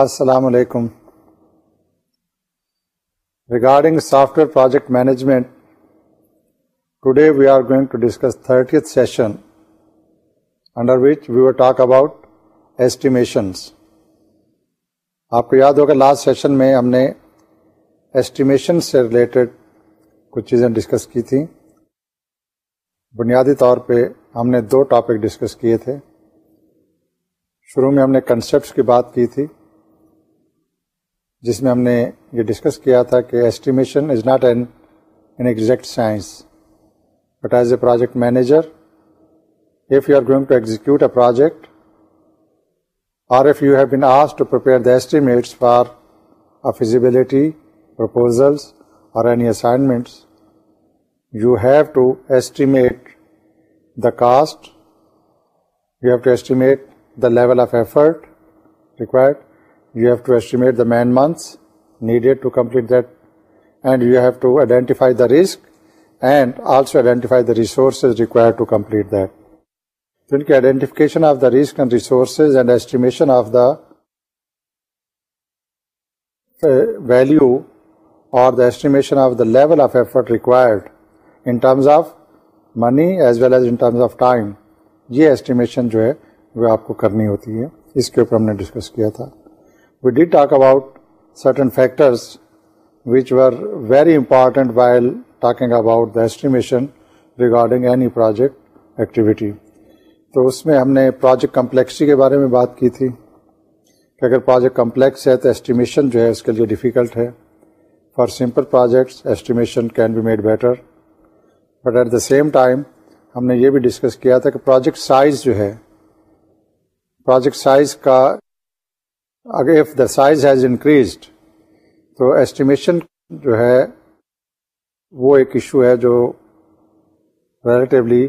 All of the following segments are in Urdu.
السلام علیکم regarding software project management today we are going to discuss thirtieth session under which we will talk about estimation آپ کو یاد ہوگا لاسٹ سیشن میں ہم نے ایسٹیمیشن سے ریلیٹڈ کچھ چیزیں ڈسکس کی تھیں بنیادی طور پہ ہم نے دو ٹاپک ڈسکس کیے تھے شروع میں ہم نے کنسیپٹس کی بات کی تھی جس میں ہم نے یہ ڈسکس کیا تھا کہ estimation is not an an exact science but as a project manager if you are going to execute a project اور اف یو ہیو بین آس to prepare the estimate for feasibility proposals اور any assignments you have to estimate cost you have to estimate of effort required you have to the value اور ٹائم یہ ایسٹیمیشن جو ہے آپ کو کرنی ہوتی ہے اس کے اوپر ہم نے ڈسکس کیا تھا we did talk about certain factors which were very important while talking about the estimation regarding any project activity تو اس میں ہم نے پروجیکٹ کمپلیکسٹی کے بارے میں بات کی تھی کہ اگر پروجیکٹ کمپلیکس ہے تو ایسٹیمیشن جو ہے اس کے لیے ڈیفیکلٹ ہے for simple projects estimation can be made better but at the same time ہم نے یہ بھی ڈسکس کیا تھا کہ پروجیکٹ سائز جو ہے پروجیکٹ سائز کا اگر if the size has increased تو ایسٹیمیشن جو ہے وہ ایک ایشو ہے جو ریلیٹیولی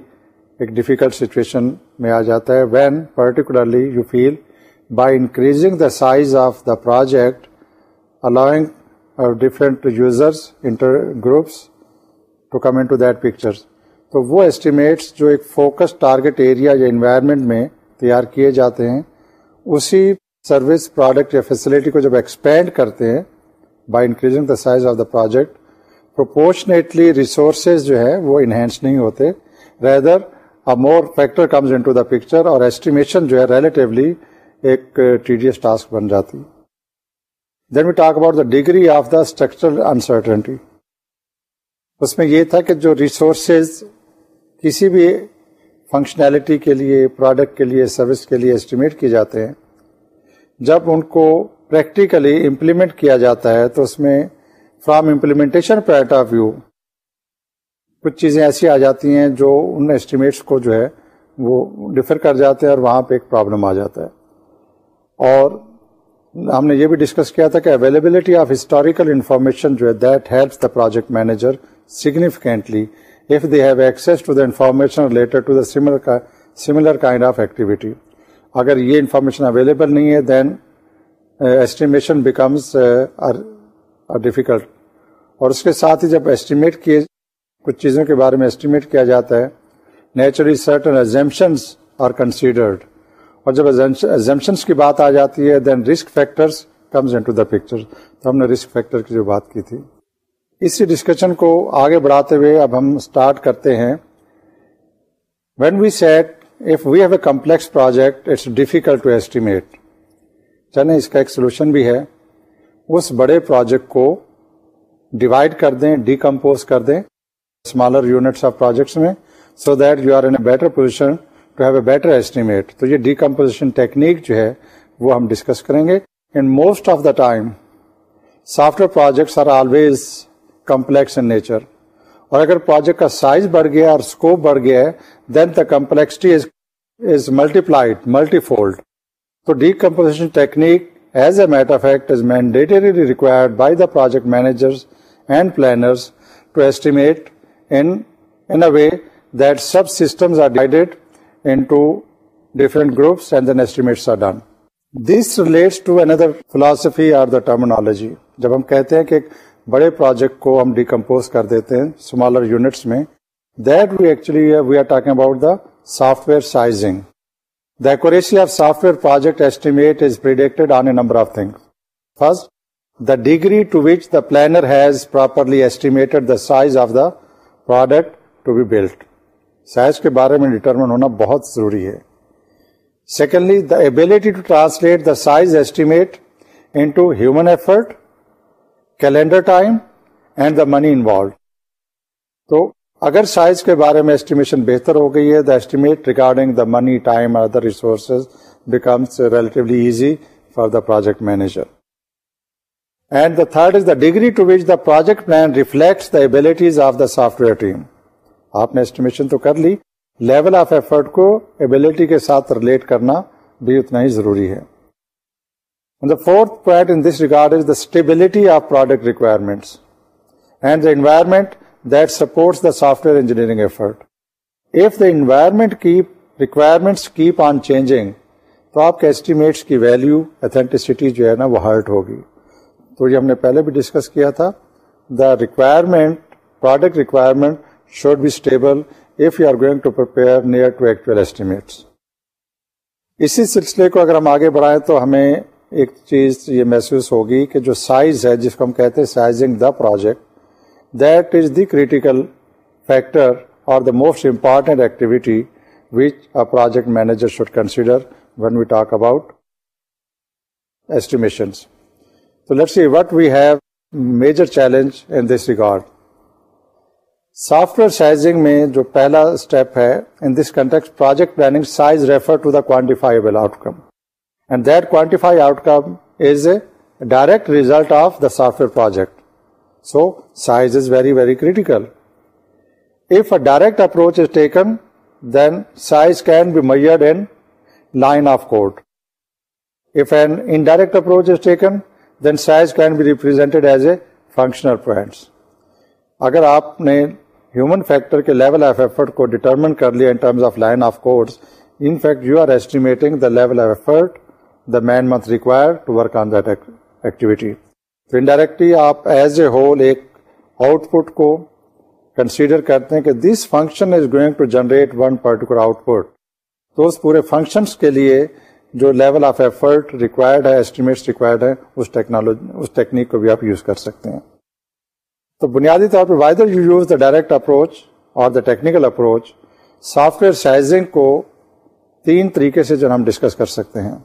ایک ڈیفیکلٹ سچویشن میں آ جاتا ہے when particularly you feel by increasing the size of the project allowing different users inter groups to in to that picture تو وہ ایسٹیمیٹس جو ایک فوکس ٹارگیٹ ایریا یا انوائرمنٹ میں تیار کیے جاتے ہیں اسی سروس پروڈکٹ یا فیسلٹی کو جب ایکسپینڈ کرتے ہیں by increasing the size of the project proportionately resources جو ہے وہ انہینس نہیں ہوتے rather more factor comes into the picture اور ایسٹیمیشن جو ہے ریلیٹیولی ایک ٹیڈیس ٹاسک بن جاتی then we talk about the degree of the structural uncertainty اس میں یہ تھا کہ جو ریسورسز کسی بھی فنکشنالٹی کے لیے پروڈکٹ کے لیے سروس کے لیے اسٹیمیٹ کیے جاتے ہیں جب ان کو پریکٹیکلی امپلیمنٹ کیا جاتا ہے تو اس میں from implementation point of view کچھ چیزیں ایسی آ جاتی ہیں جو ان ایسٹیمیٹس کو جو ہے وہ ڈفر کر جاتے ہیں اور وہاں پہ ایک پرابلم آ جاتا ہے اور ہم نے یہ بھی ڈسکس کیا تھا کہ اویلیبلٹی آف ہسٹوریکل انفارمیشن جو ہے that helps the project manager significantly if they have access to the information related to the similar kind of activity اگر یہ انفارمیشن اویلیبل نہیں ہے دین ایسٹیمیشن ڈیفیکلٹ اور اس کے ساتھ ہی جب ایسٹیمیٹ کیے کچھ چیزوں کے بارے میں ایسٹیمیٹ کیا جاتا ہے naturally certain assumptions are considered اور جب ایزمپشنس کی بات آ جاتی ہے then risk factors comes into the picture تو ہم نے رسک فیکٹر کی جو بات کی تھی اسی ڈسکشن کو آگے بڑھاتے ہوئے اب ہم اسٹارٹ کرتے ہیں وین وی سیٹ س پروجیکٹس ڈیفیکلٹ اس کا ایک سولوشن بھی ہے اس بڑے ڈیوائڈ کر دیں ڈیکمپوز کر دیں اسمالر میں so that you are a better positioned تو یہ ڈیکمپوزیشن ٹیکنیک جو ہے وہ ہم ڈسکس کریں گے in most of the time software projects are always complex in nature اور اگر پروجیکٹ کا سائز بڑھ گیا اور اسکوپ بڑھ گیا ہے then the complexity is is multi multiplied fold تو decomposition technique as a matter fact required by the project manager and to estimate in planner this relates philosophy or the terminology جب ہم کہتے ہیں کہ بڑے پروجیکٹ کو ہم ڈیکمپوز کر دیتے ہیں اسمالر یونٹس میں that we we actually are talking about the soft sizing the accuracy of software project estimate is on a number of thing first the degree to which the planner has properly estimated the size of the product to be size کے بارے میں ڈیٹرمن ہونا بہت ضروری ہے secondly the ability to translate the size estimate human effort calendar time and the money involved تو اگر سائز کے بارے میں ایسٹیمیشن بہتر ہو گئی ہے the estimate regarding the money time other resources becomes relatively easy for the project manager and the third is the degree to which the project plan reflects the abilities of the software team آپ نے اسٹیمیشن تو کر لی لیول آف ایفرٹ کو ایبلٹی کے ساتھ ریلیٹ کرنا بھی اتنا ہی ضروری ہے fourth point in this regard is the stability affect requirements and داوائرمنٹ this support the ساجینئر کیپ آن چینجنگ تو آپ کے ایسٹیمیٹس کی ویلیو اتھینٹسٹی جو ہے نا وہ ہرٹ ہوگی تو یہ ہم نے پہلے بھی ڈسکس کیا تھا the requirement product requirement should be stable if you are going to پر نیئر ٹو ایکچوئل ایسٹیمیٹس اسی سلسلے کو اگر ہم آگے بڑھائیں تو ہمیں ایک چیز یہ محسوس ہوگی کہ جو سائز ہے جس کو ہم کہتے ہیں sizing the project that is the critical factor اور the most important activity which a project manager should consider when we talk about estimations تو let see what we have major challenge in this regard software sizing میں جو پہلا اسٹیپ ہے in this context project planning size refer to the quantifiable outcome دانٹیفائی outcome is a direct result of the software project so size is very very critical if a direct approach is taken then size can be made in line of code if an indirect approach is taken then size can be represent as a functional اگر آپ نے ہیومن فیکٹر کے لیول آف ایفرٹ کو ڈیٹرمنٹ کر لیا man month require to work on that activity indirectly آپ ایز اے ہول ایک آؤٹ پٹ کو کنسیڈر کرتے ہیں کہ this function is going to generate one particular output تو اس پورے فنکشنس کے لیے جو لیول آف ایفرٹ ریکوائرڈ ہے اسٹیمیٹس ریکوائرڈ ہے اس ٹیکنالوجی اس ٹیکنیک کو بھی آپ یوز کر سکتے ہیں تو بنیادی طور پہ whether you use the direct approach اور the technical approach software sizing کو تین طریقے سے جو ہم ڈسکس کر سکتے ہیں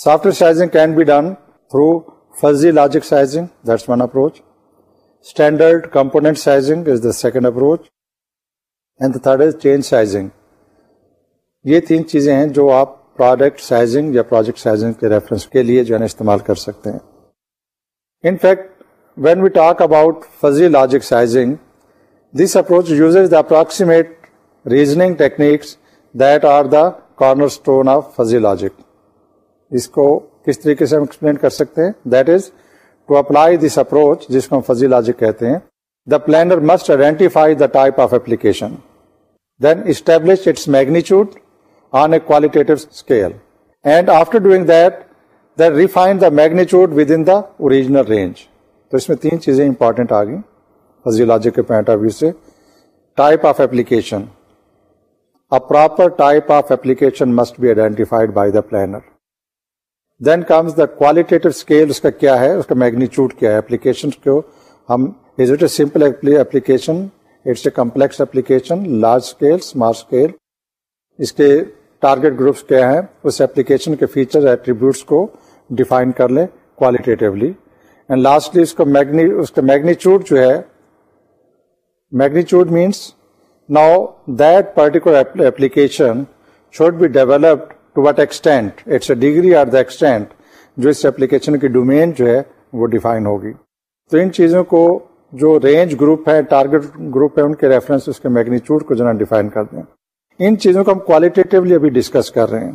software can be done through fuzzy logic sizing approach standard component sizing is the second approach and the third is change sizing یہ تین چیزیں ہیں جو آپ پروڈکٹ سائزنگ یا پروجیکٹ سائزنگ کے ریفرنس کے لیے جو ہے نا استعمال کر سکتے ہیں in fact when we talk about fuzzy logic sizing this approach use the approximate reasoning techniques that are the cornerstone of fuzzy logic اس کو کس طریقے سے ہم ایکسپلین کر سکتے ہیں that is to apply this approach جس کو ہم فضی لاجک کہتے ہیں the planner must identify the type of application then establish its magnitude on a qualitative scale and after doing that then refine the magnitude within the original range تو اس میں تین چیزیں امپورٹنٹ آ گئیں فضی لاجک کے پوائنٹ آف ویو سے type of application proper type of application must be identified by the planner then comes the qualitative scale اس کا کیا ہے اس کا میگنیچیوڈ کیا ہے اپلیکیشن کو ہم is it a simple application it's a complex application large scale smart scale اس کے ٹارگیٹ گروپس کیا ہیں اس اپلیکیشن کے فیچر ایٹریبیوٹس کو ڈیفائن کر لیں کوالٹیٹیولی اینڈ لاسٹلی اس کو میگنی اس کا میگنیچیوڈ جو ہے magnitude means now that particular application should be developed to what extent it's a degree or the extent جو اس ایپلیکیشن کی ڈومین جو ہے وہ ڈیفائن ہوگی تو ان چیزوں کو جو رینج گروپ ہے ٹارگیٹ گروپ ہے ان کے ریفرنس کے میگنیچیوڈ کو میگنیچی ڈیفائن کر دیں ان چیزوں کو ہم کوالٹیٹیولی ابھی ڈسکس کر رہے ہیں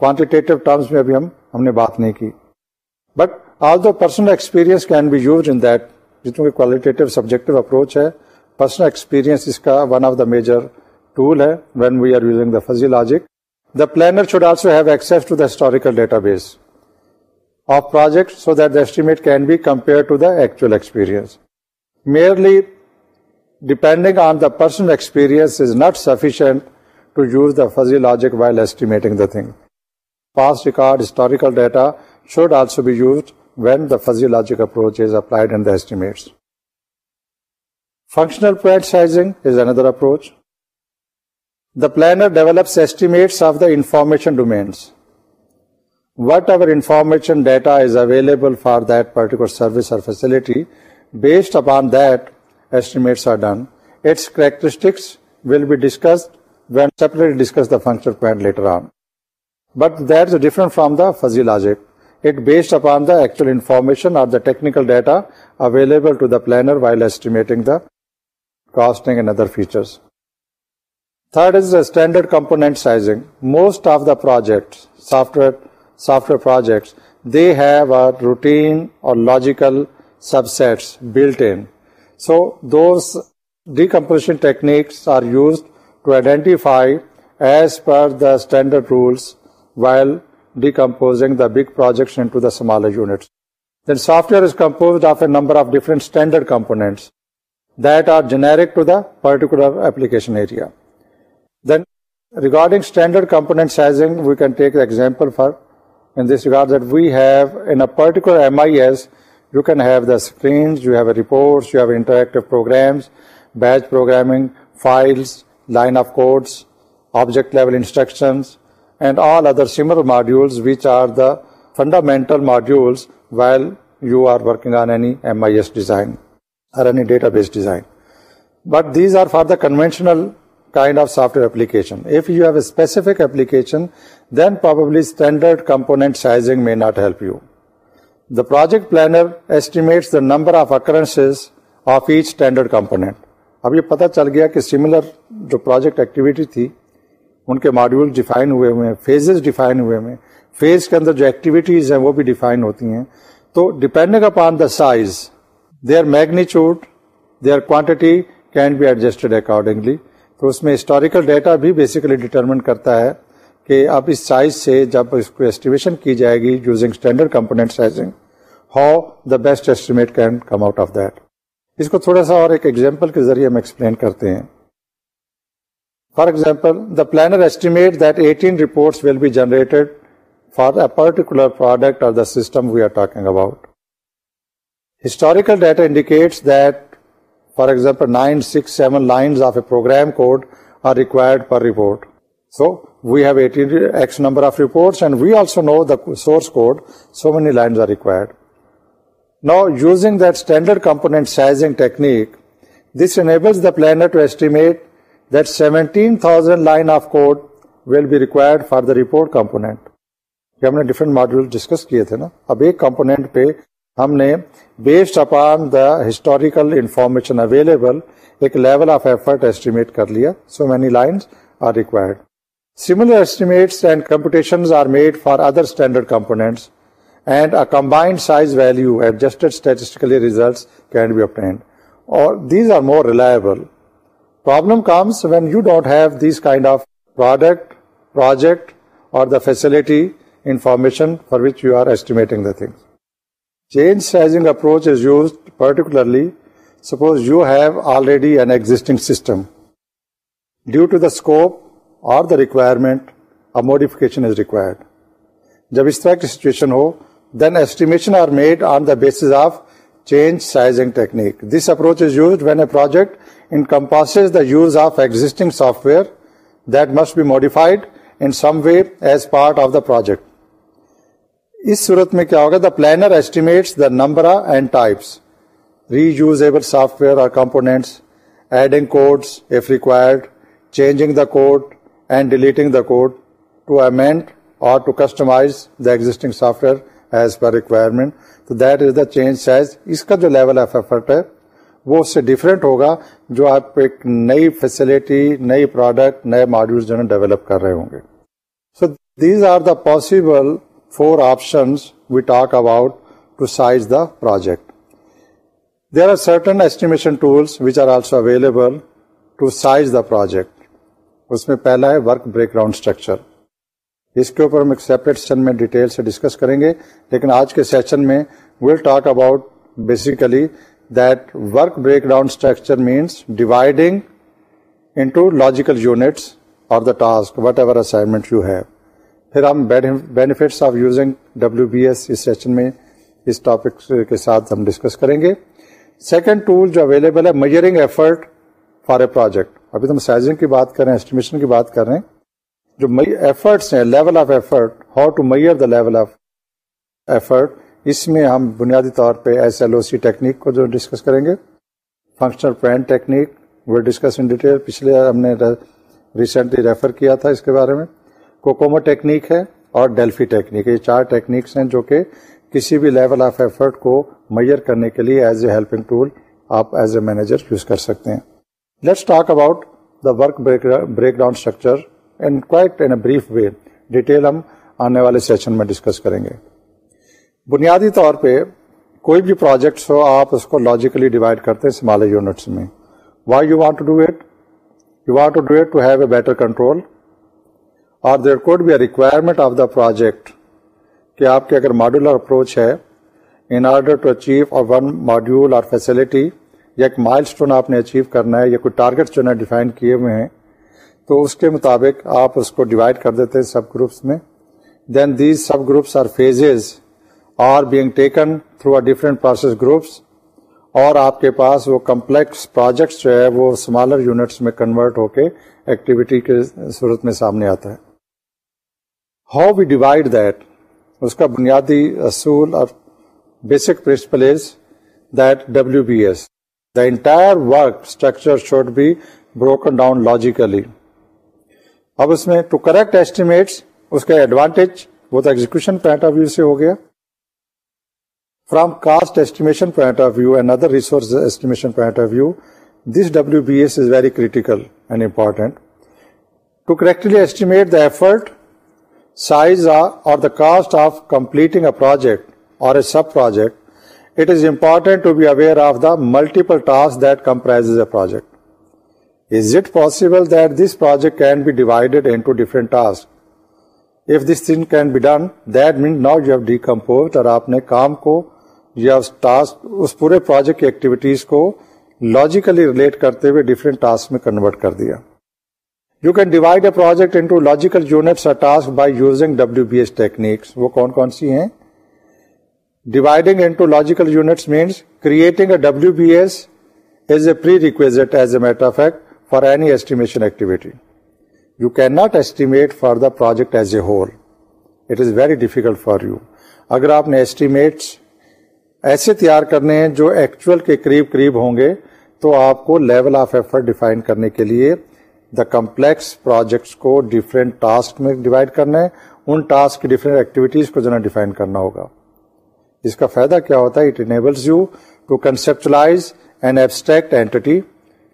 کوانٹیٹیو ٹرمس میں ابھی ہم ہم نے بات نہیں کی but all the personal experience can be use in جتوں جتنا کوالٹیٹیو سبجیکٹو اپروچ ہے پرسنل ایکسپیرئنس اس کا one of the major tool ہے when we are using the fuzzy logic the planner have S to دسٹوریکل data base project so that the estimate کی فیزیول وائل ایسٹی past record historical data should also be used with the فیزیول approach اپڈ انسٹیمٹ فنکشنل اندر اپروچ دا پلانر ڈویلپس ایسٹی ڈیٹابل فار درٹیک سروسلٹی بیسڈ اپن دیٹ ایسٹی discuss Wade separate discuss the function different from the فیزیلاشن of the technical data available to the planner while ایسٹنگ the costing and other features third is most of the standard rules while decomposing the big projects into particular application area Regarding standard component sizing, we can take the example for in this regard that we have in a particular MIS, you can have the screens, you have reports, you have interactive programs, batch programming, files, line of codes, object level instructions, and all other similar modules which are the fundamental modules while you are working on any MIS design or any database design. But these are for the conventional kind of of of software application. application, If you you. have a specific then probably standard component sizing may not help The the project planner estimates number occurrences each پتہ چل گیا کہ سملر جو پروجیکٹ ایکٹیویٹی تھی ان کے ماڈیول ڈیفائن ہوئے فیز کے اندر جو ایکٹیویٹیز ہیں وہ بھی ڈیفائن ہوتی ہیں تو depend upon the size their magnitude their quantity can be adjusted accordingly اس میں ہسٹوریکل ڈیٹا بھی بیسیکلی ڈیٹرمن کرتا ہے کہ اب اس سائز سے جب اس کو کی جائے گی using standard component sizing how the best estimate can come out of that اس کو تھوڑا سا اور ایک ایگزامپل کے ذریعے ہم ایکسپلین کرتے ہیں for example the planner estimate that eighteen reports will be generated for a particular product of the system we are talking about historical data indicates that for example nine six seven lines of a program code are required per report so we have eighteen X number of reports and we also know the source code so many lines are required now using that standard component sizing technique this enables the planner to estimate that seventeen thousand line of code will be required for the report component ہم نے ڈفرنٹ ماڈیول ڈسکس کیے تھے نا اب ایک کمپونیٹ پہ ہم نے based upon the historical information available ایک لیول آف ایفرٹ ایسٹیمیٹ کر لیا so many lines are required similar competition are made for other standard components and combined size value adjusted statistically result can be obtained اور these are more reliable problem comes when you don't have these kind of product project اور the facility information for which you are estimating the thing change sizing approach is used particularly suppose you have already an existing system due to the scope اور the requirement a is required جب اس طرح کی سچویشن ہو then estimation are made on the basis of change sizing technique this approach is used when a project encompass the use of existing software that must be modified in some way as part of the project اس صورت میں کیا ہوگا the planner estimate the number and types reusable software اور components adding codes if required changing the code and deleting the code to amend اور to customize the existing software as per requirement تو that is the change size اس کا جو لیول آف ایفرٹ ہے وہ اس سے ڈفرینٹ ہوگا جو آپ ایک نئی فیسلٹی نئی پروڈکٹ نئے ماڈیول جو ہے ڈیولپ کر رہے ہوں گے so these are the possible for about we talk about to size the project there are certain are tools which are also available project اس میں پہلا ہے ورک بریک گراؤنڈ اسٹرکچر اس کے اوپر ہم ایک سیپریٹ سیشن میں ڈیٹیل سے ڈسکس کریں گے لیکن آج کے سیشن میں we'll talk about basically that work break ground structure means dividing into logical units اور the task whatever assignment you have پھر ہم benefits of using W B S اس سیشن میں اس ٹاپک کے ساتھ ہم ڈسکس کریں گے سیکنڈ ٹول جو اویلیبل ہے measuring effort for a project ابھی تو ہم سائزنگ کی بات کر رہے ہیں اسٹیمیشن کی بات کر رہے ہیں جو ایفرٹس ہیں level of effort how to measure the level of effort اس میں ہم بنیادی طور پہ S L O C technique کو جو ڈسکس کریں گے فنکشنل پین ٹیکنیک وہ ڈسکس ان ڈیٹیل پچھلے ہم نے ریسنٹلی ریفر کیا تھا اس کے بارے میں کوکومو ٹیکنیک ہے اور ڈیلفی ٹیکنیک یہ چار ٹیکنیکس ہیں جو کہ کسی بھی لیول آف ایفرٹ کو میئر کرنے کے لیے ایز اے ہیلپنگ ٹول آپ ایز اے مینیجر یوز کر سکتے ہیں let's talk about the work break down structure in a brief way detail ہم آنے والے سیشن میں ڈسکس کریں گے بنیادی طور پہ کوئی بھی پروجیکٹس ہو آپ اس کو لاجیکلی ڈیوائڈ کرتے ہیں یونٹس میں why you want to to to do do it it you want have a better control اور there could be a requirement of the project کہ آپ کے اگر ماڈولر اپروچ ہے ان آرڈر ٹو اچیو اور ون ماڈیول اور فیسلٹی یا ایک مائل اسٹون آپ نے اچیو کرنا ہے یا کوئی ٹارگیٹس جو ہے ڈیفائن کیے ہوئے ہیں تو اس کے مطابق آپ اس کو ڈیوائڈ کر دیتے ہیں سب گروپس میں then these sub groups are phases are being taken through a different process groups اور آپ کے پاس وہ کمپلیکس پروجیکٹس جو ہے وہ اسمالر یونٹس میں کنورٹ ہو کے ایکٹیویٹی کے صورت میں سامنے آتا ہے ہاؤ وی ڈیوائڈ دیٹ اس کا بنیادی اصول اور basic principle is that W B S the entire work structure should be broken down logically اب اس میں ٹو کریکٹ اس کا ایڈوانٹیج وہ تو ایگزیکشن پوائنٹ آف ویو سے ہو گیا from cost estimation point of view and other resource estimation point of view this W B S is very critical and important to correctly estimate the effort cost of completing اور multiple project is it possible be divided this thing can be that means not you decompose اور آپ نے کام کو یا اس پورے پروجیکٹ کی ایکٹیویٹیز کو لاجیکلی ریلیٹ کرتے ہوئے ڈفرینٹ ٹاسک میں کنورٹ کر دیا you can divide a project into logical units task by using W B S techniques وہ کون کون سی ہیں dividing into logical units means a W B S a a pre as matter fact for any estimation activity you can not for the project as a whole it is very difficult for you اگر آپ نے ایسٹیمیٹس ایسے تیار کرنے ہیں جو ایکچوئل کے قریب قریب ہوں گے تو آپ کو لیول آف ایفرٹ ڈیفائن کرنے کے لیے دا کمپلیکس پروجیکٹس کو ڈفرینٹ ٹاسک میں ڈیوائڈ کرنا ہے ان ٹاسک کی ڈفرینٹ ایکٹیویٹیز کو جو ڈیفائن کرنا ہوگا اس کا فائدہ کیا ہوتا ہے it enables you to to conceptualize an abstract entity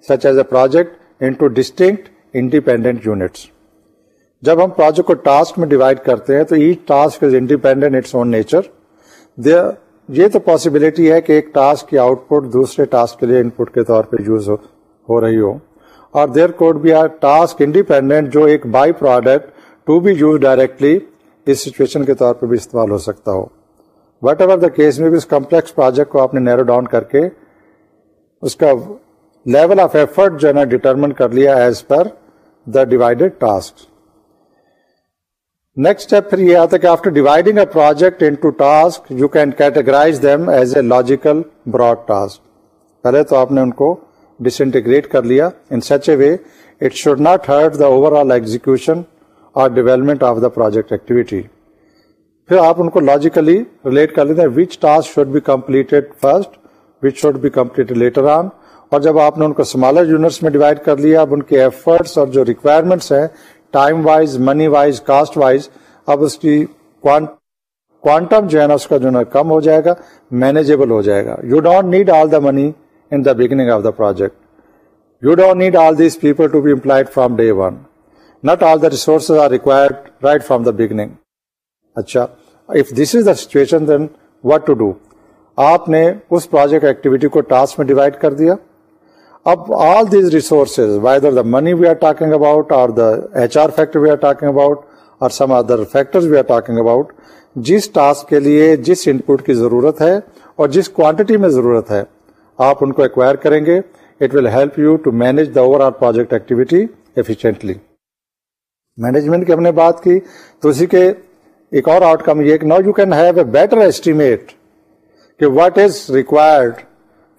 such as a project in distinct independent units جب ہم پروجیکٹ کو ٹاسک میں ڈیوائڈ کرتے ہیں تو each task is independent its own nature یہ تو پاسبلٹی ہے کہ ایک ٹاسک کی آؤٹ پٹ دوسرے ٹاسک کے لیے ان پٹ کے طور پہ یوز ہو رہی ہو there code be are task independent جو ایک by product to be use directly اس سچویشن کے طور پہ بھی استعمال ہو سکتا ہو وٹ ایور دا کیس میں بھی اس کمپلیکس پروجیکٹ کو آپ نے نیرو ڈاؤن کر کے اس کا لیول آف ایفرٹ جو ہے نا ڈیٹرمن کر لیا as per the divided task next step پھر یہ آتا ہے کہ after dividing a project into task you can categorize them as a logical broad task پہلے تو آپ نے ان کو انٹیگریٹ کر لیا in such a way it should not hurt the overall execution اور development of the project activity پھر آپ ان کو لاجیکلی ریلیٹ کر لیتے ہیں which which task should should be be first later on اور جب آپ نے ان کو اسمالر یونٹس میں ڈیوائڈ کر لیا اب ان کے ایفرٹس اور جو ریکوائرمنٹس ہیں time wise money wise cost wise اب اس کی کوانٹم جو ہے نا اس کا جو ہے کم ہو جائے گا مینیجیبل ہو جائے گا you don't need all the money the beginning of the project you don't need all these people from day one not all the resource are required right from داگنگ اچھا دین وٹ آپ نے اس پروجیکٹ ایکٹیویٹی کو ٹاسک میں ڈیوائڈ کر دیا اب all these resources whether the money we are talking about اور the H R factor we we are are talking talking about about اور سم ادر جس ٹاسک کے لیے جس انٹ کی ضرورت ہے اور جس کوانٹٹی میں ضرورت ہے آپ ان کو ایکوائر کریں گے it will help you to manage the overall project activity efficiently management کی ہم نے بات کی تو اسی کے ایک اور آؤٹ کم یہ کہ now you can have a better estimate کہ what is required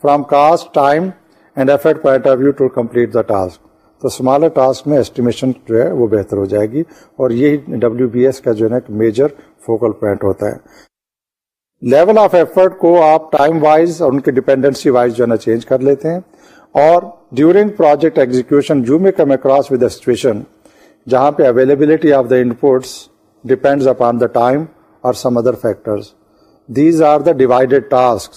from cost time and effort point of view to complete the task تو اسمالر ٹاسک میں ایسٹیمیشن جو ہے وہ بہتر ہو جائے گی اور یہی ڈبلو بی ایس کا جو ہے نا ایک میجر فوکل پوائنٹ ہوتا ہے لیول آف ایفرٹ کو آپ ٹائم وائز اور ان کی ڈیپینڈنسی وائز جو ہے نا چینج کر لیتے ہیں اور ڈیورنگ پروجیکٹ ایگزیکشن جہاں پہ availability of the inputs depend upon the time اور some other factors these are the divided task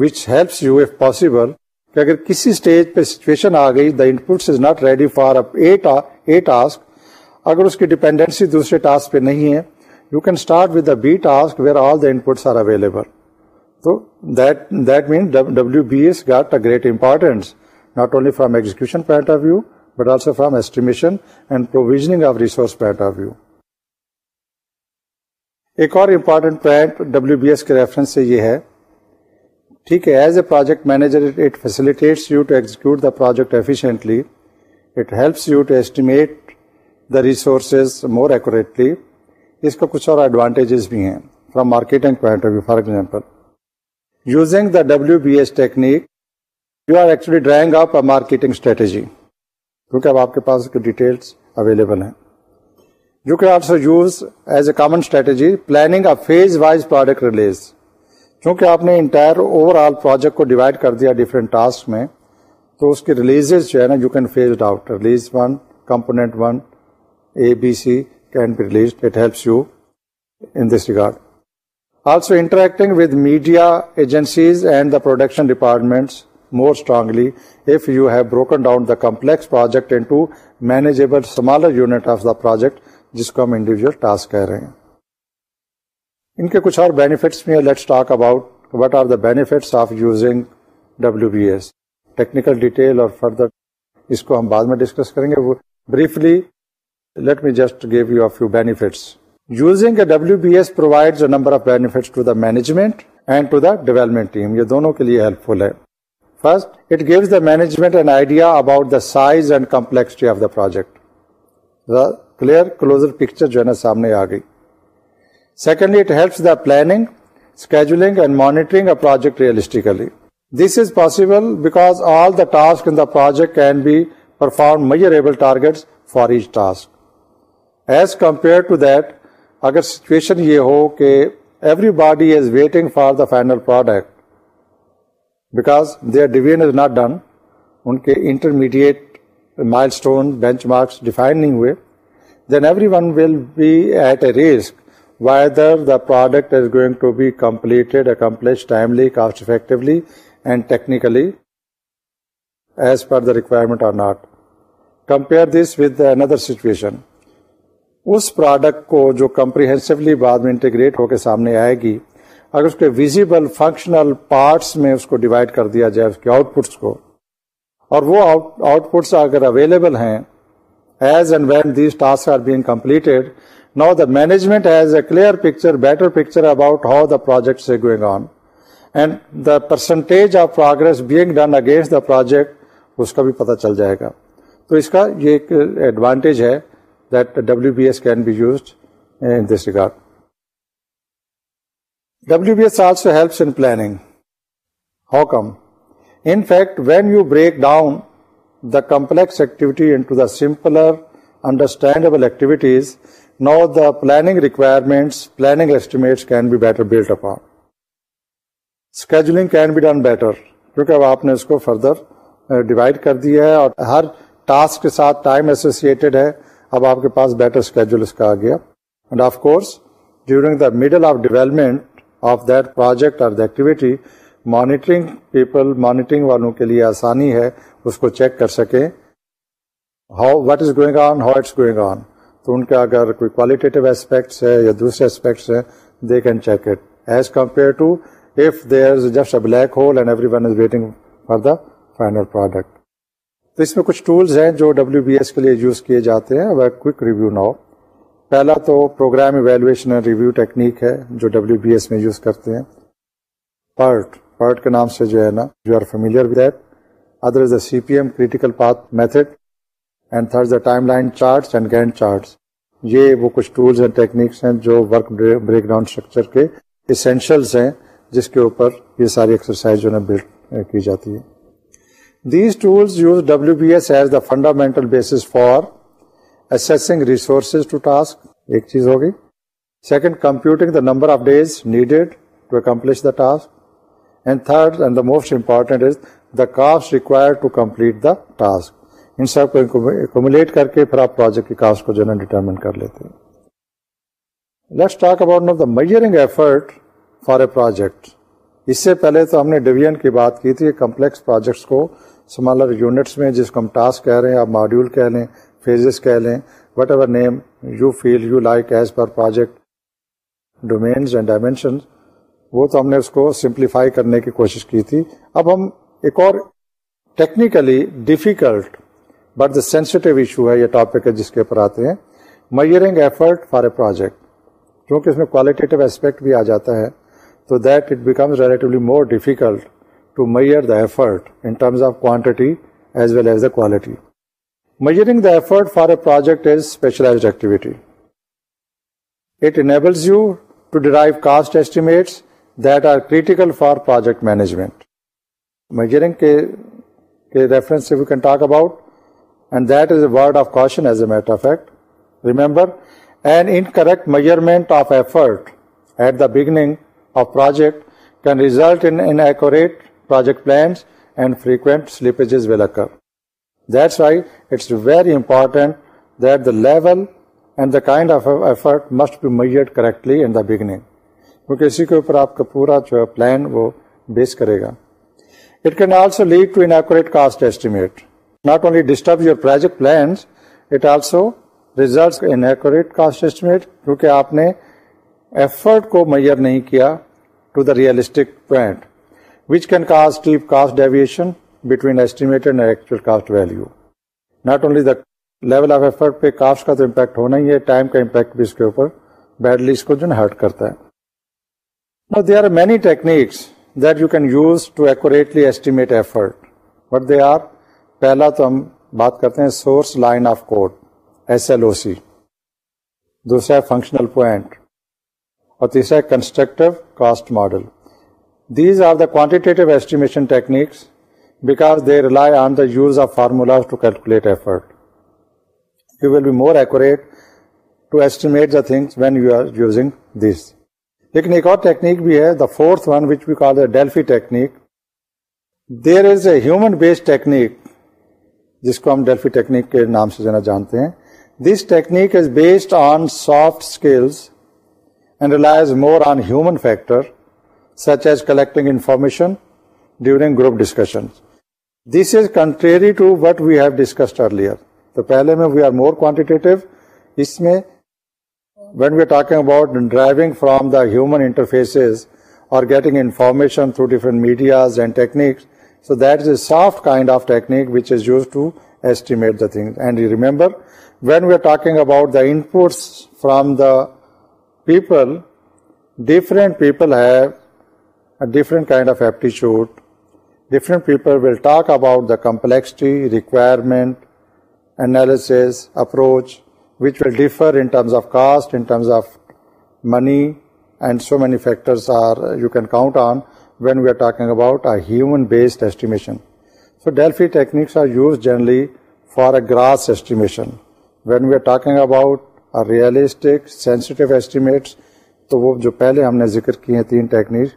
which helps you if possible کہ اگر کسی اسٹیج پہ سچویشن آ گئی the inputs is not ready for a task اگر اس کی ڈیپینڈنسی دوسرے ٹاسک پہ نہیں ہے you can start with the B task where all the inputs are available تو that that means W B S got a great importance not only from execution point of view but also from estimation and provisioning of resource point of view ایک اور important point W B S کے ریفرنس سے یہ ہے ٹھیک ہے as a project manager it facilitates you to execute the project efficiently it helps you to estimate the resources more accurately اس کا کچھ اور ایڈوانٹیجز بھی ہیں from marketing point of view for example using the W B S technique you are actually drawing up a marketing strategy کیونکہ اب آپ کے پاس ڈیٹیلس اویلیبل ہیں you can also use as a common strategy planning a phase wise product release کیونکہ آپ نے انٹائر اوور آل پروجیکٹ کو ڈیوائڈ کر دیا ڈفرینٹ ٹاسک میں تو اس کی ریلیز جو ہے نا you can phase out release one component one A B C production production more strongly if you have broken down the complex project into manageable smaller unit of the project جس کو ہم انڈیویژل ٹاسک کہہ رہے ہیں ان کے کچھ اور بینیفٹس بھی ہیں let's talk about what are the benefits of using W B S technical detail اور فردر اس کو ہم بعد میں ڈسکس کریں گے briefly let me just give you a few benefit using a W B S provide a number of benefit management and to the development team یہ دونوں کے لیے ہیلپ فل ہے first it gives the management and idea about the size and complexity of the project clear closer picture جو ہے نا سامنے آ گئی secondly it helps the planning scheduling and monitoring a project realistically this is possible because all the task in the project can be perform my able target for each task as compare to that اگر سچویشن یہ ہو کہ everybody is waiting for the final product because their division is not done in کے انٹرمیڈیٹ مائل اسٹون بینچ مارکس ڈیفائن نہیں ہوئے then everyone will be at a risk whether the product is going to be completed accomplish timely cost effectively and technically as per the requirement are not compare this with اندر سچویشن اس پروڈکٹ کو جو کمپریہنسولی بعد میں انٹیگریٹ ہو کے سامنے آئے گی اگر اس کے ویزیبل فنکشنل پارٹس میں اس کو ڈیوائڈ کر دیا جائے اس کے آؤٹ پٹس کو اور وہ آؤٹ پٹس اگر اویلیبل ہیں as and when these task are being completed now the management has a clear picture better picture about how the project is going on and the percentage of progress being done against the project اس کا بھی پتہ چل جائے گا تو اس کا یہ ایک ایڈوانٹیج ہے W B S can be used in this regard W B S also helps in planning how come in fact when you break down the complex activity in simpler understandable activities now the planning requirements planning estimate can be better build up or scheduling can be done better کیونکہ اب آپ نے اس کو فردر ڈیوائڈ کر دیا ہے اور ہر ٹاسک کے ساتھ ٹائم ایسوسیٹیڈ ہے اب آپ کے پاس بیٹر اس کا آ گیا and of course during the middle of development of that project اور ایکٹیویٹی مانیٹرنگ پیپل مانیٹرنگ والوں کے لیے آسانی ہے اس کو چیک کر سکیں how what is going on how it's going on تو ان کا اگر کوئی کوالٹیو اسپیکٹس ہے یا دوسرے اسپیکٹس ہیں they can check it as compare to if there just a black hole and everyone is waiting for the final product تو اس میں کچھ ٹولز ہیں جو ڈبلو بی ایس کے لیے یوز کیے جاتے ہیں وہ ریویو پہلا تو پروگرام ایویلویشن ریویو ٹیکنیک ہے جو ڈبلو بی ایس میں یوز کرتے ہیں پرٹ پرٹ کے نام سے جو ہے نا you are familiar with other is the C P M critical path method and the time line charts and Gantt charts یہ وہ کچھ ٹولز اینڈ ٹیکنیکس ہیں جو ورک بریک ڈاؤن اسٹرکچر کے اسینشل ہیں جس کے اوپر یہ ساری ایکسرسائز جو ہے بلڈ کی جاتی ہے These tools use WBS as the fundamental basis for assessing resources to task. ایک چیز ہوگی second computing the number of days needed to accomplish the the the task and and third most important is cost require to complete the task ان سب کو ایکمولیٹ کر کے پھر آپ پروجیکٹ پروجیکٹ کی کاسٹ کو جو ہے کر لیتے ہیں let's talk about of the measuring effort for a اس سے پہلے تو ہم نے ڈویژن کی بات کی تھی کمپلیکس پروجیکٹس کو سمالر یونٹس میں جس کو ہم ٹاسک کہہ رہے ہیں آپ ماڈیول کہہ لیں فیزز کہہ لیں whatever name you feel you like as per project domains and dimension وہ تو ہم نے اس کو سمپلیفائی کرنے کی کوشش کی تھی اب ہم ایک اور technically difficult but the sensitive issue ہے یہ ٹاپک ہے جس کے اوپر آتے ہیں measuring effort for a project کیونکہ اس میں کوالٹیٹیو ایسپیکٹ بھی آ جاتا ہے تو that it becomes relatively more difficult to measure the effort in terms of quantity as well as the quality. Measuring the effort for a project is specialized activity. It enables you to derive cost estimates that are critical for project management. Measuring ke reference if we can talk about, and that is a word of caution as a matter of fact. Remember, an incorrect measurement of effort at the beginning of project can result in inaccurate very important the level and the kind of effort must be measure correctly and داگننگ کیونکہ اسی کے اوپر آپ کا پورا جو پلان وہ بیس کرے گا it can also lead to inaccurate cost estimate disturb your project plan it also result inaccurate cost estimate آپ نے ایفرٹ کو میئر نہیں کیا to the realistic point which can cause steep cost deviation between estimated and actual cost value. Not only the level of effort پہ cost کا تو impact ہونا ہی ہے time کا impact بھی اس کے اوپر badly اس کو جو ہے ہرٹ کرتا ہے نا they are many techniques that you can use to accurately estimate effort but they are پہلا تو ہم بات کرتے ہیں source line of code S L O C دوسرا ہے فنکشنل پوائنٹ اور تیسرا ہے constructive cost model These are the quantitative estimation techniques because they rely on the use of formulas to calculate effort. You will be more accurate to estimate the things when you are using this. Ek nek or technique bhi hai, the fourth one which we call the Delphi technique. There is a human based technique جس کو ہم ڈیلفی ٹیکنیک کے نام سے جانا جانتے ہیں this technique is based on soft skills and relies more on human factor such as collecting information during group discussion this is contrary to what we have discussed earlier پہلے میں وی آر مور کوٹیو اس میں when we are talking about driving from the human interface اور getting information through different medias and techniques so that is a soft kind of technique which is use to estimate thing and you remember when we are talking about the inputs from the people different people have different kind of aptitude people will talk about the complexity requirement analysis approach vast in terms of money and so many factor human based estimation generally for a gross estimation when we are talking اباؤٹسٹک سینسٹیو ایسٹی تو وہ جو پہلے ہم نے ذکر کیے ہیں ان ٹیکنیکس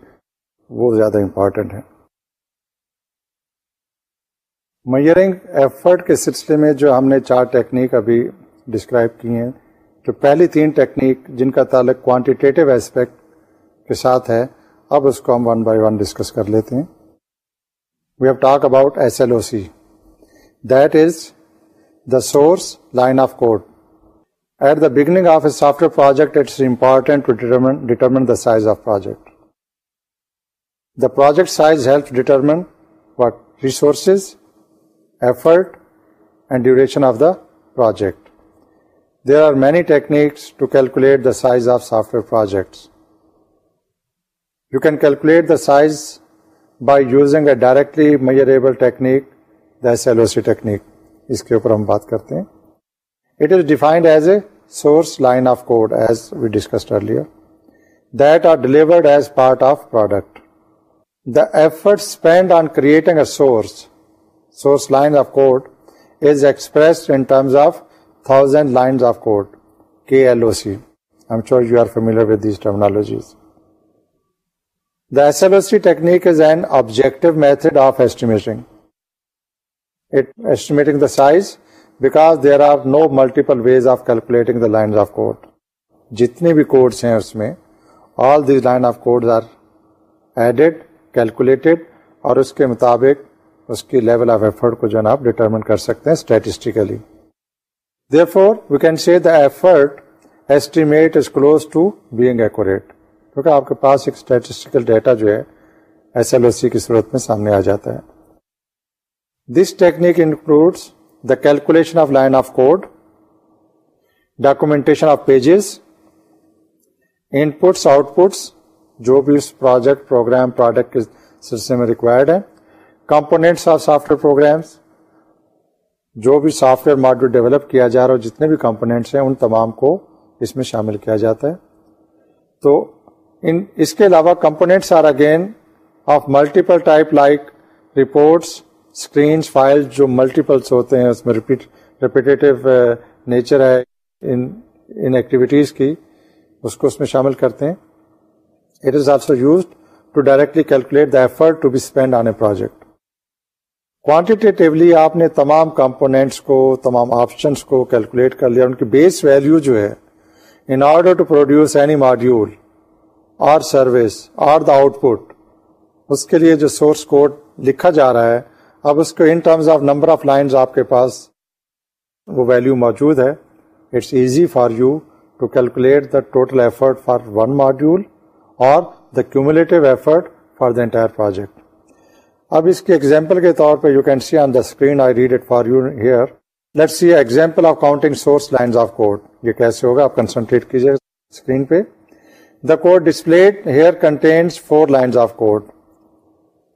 وہ زیادہ امپارٹینٹ ہے میئرنگ ایفرٹ کے سلسلے میں جو ہم نے چار ٹیکنیک ابھی ڈسکرائب کی ہیں جو پہلی تین ٹیکنیک جن کا تعلق کوانٹیٹیو ایسپیکٹ کے ساتھ ہے اب اس کو ہم ون بائی ون ڈسکس کر لیتے ہیں we have talk about S L O C that is the source line of code at the beginning of a software project it's important determine the size of project the project size help determine resources effort and duration of the project there are many techniques to calculate the size of software projects you can calculate the size by using a directly measurable technique Das L O C technique اس کے اوپر ہم بات کرتے ہیں it is defined as a source line of code as we discuss کر لیا that are delivered as part of product effort spend on Chris source line of code as express in terms of thousand line of code K L O C I you are familiar the S L O C technique is an objective method of ایسٹی the size because there are no multiple ways of calculating the line of code جتنے بھی کوڈس ہیں اس میں all they are added calculated اور اس کے مطابق اس کی لیول آف ایفرٹ کو جو ہے نا آپ ڈیٹرمن کر سکتے ہیں statistically therefore we can see the effort estimate is close to being accurate کیونکہ آپ کے پاس ایک اسٹیٹسٹیکل ڈیٹا جو ہے ایس ایل او سی کی صورت میں سامنے آ جاتا ہے this technique includes the calculation of line of code documentation of pages in outputs جو بھی اس پروجیکٹ پروگرام پروڈکٹ کے سلسلے میں ریکوائرڈ ہے components of software programs جو بھی سافٹ ویئر ماڈیول ڈیولپ کیا جا رہا ہے جتنے بھی کمپونیٹس ہیں ان تمام کو اس میں شامل کیا جاتا ہے تو ان اس کے علاوہ components are again of multiple type like reports screens file جو ملٹیپلس ہوتے ہیں اس میں ریپیٹ ریپیٹیو نیچر ہے ان ان ایکٹیویٹیز کی اس کو اس میں شامل کرتے ہیں it is also effort to directly spent on a project quantitatively آپ نے تمام components کو تمام آپشنس کو کیلکولیٹ کر لیا ان کی بیس value جو ہے in order to produce any module or service or the output اس کے لیے جو سورس کوڈ لکھا جا رہا ہے اب اس کو in terms of number of lines آپ کے پاس وہ ویلو موجود ہے it's easy for you to calculate the total effort for one module اور the cumulative effort for the entire project اب اس کے ایگزامپل کے طور پہ you can see on the screen I read it for you here let see example of counting source line of code یہ کیسے ہوگا آپ کنسنٹریٹ کیجیے اسکرین پہ the code display here content four line of code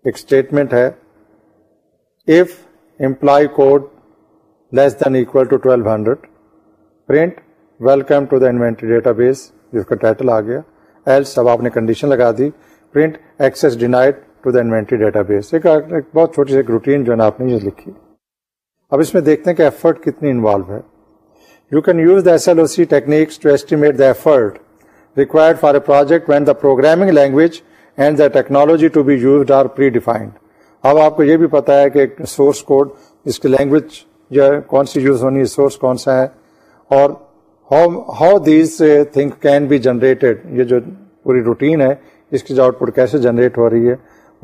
ایک اسٹیٹمنٹ ہے if employee code less then equal to twelve hundred print welcome to the inventory database جس کا ٹائٹل آ گیا ایلس اب آپ نے کنڈیشن لگا دی print access denied to the inventory database ایک بہت چھوٹی سی روٹین جو ہے نا آپ نے یہ لکھی اب اس میں دیکھتے ہیں کہ ایفرٹ کتنی انوالو ہے you can use the S L O C techniques to estimate the effort required for a project when the programming language and the technology to be used are predefined اب آپ کو یہ بھی پتا ہے کہ سورس کوڈ اس کی لینگویج جو ہے کون سی یوز ہونی ہے سورس کون سا ہے اور how how these think can be generated یہ جو پوری روٹین ہے اس کی جو آؤٹ پٹ کیسے جنریٹ ہو رہی ہے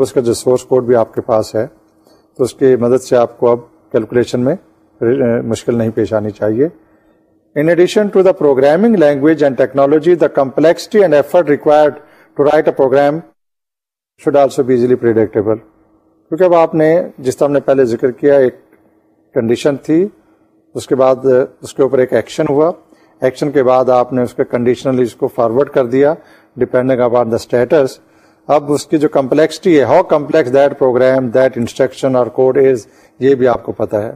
اس کا جو سورس کوڈ بھی آپ کے پاس ہے تو اس کی مدد سے آپ کو اب کیلکولیشن میں مشکل نہیں پیش آنی چاہیے in addition to the programming language and technology the complexity and effort required to write a program should also be easily predictable کیونکہ اب آپ نے جس طرح ہم نے پہلے ذکر کیا ایک کنڈیشن تھی اس کے بعد اس کے اوپر ایک ایکشن ہوا ایکشن کے بعد آپ نے اس کے کنڈیشنلی اس کو فارورڈ کر دیا ڈیپینڈنگ اپان دا اسٹیٹس اب اس کی جو کمپلیکسٹی ہے how complex that that program instruction اور کوڈ از یہ بھی آپ کو پتا ہے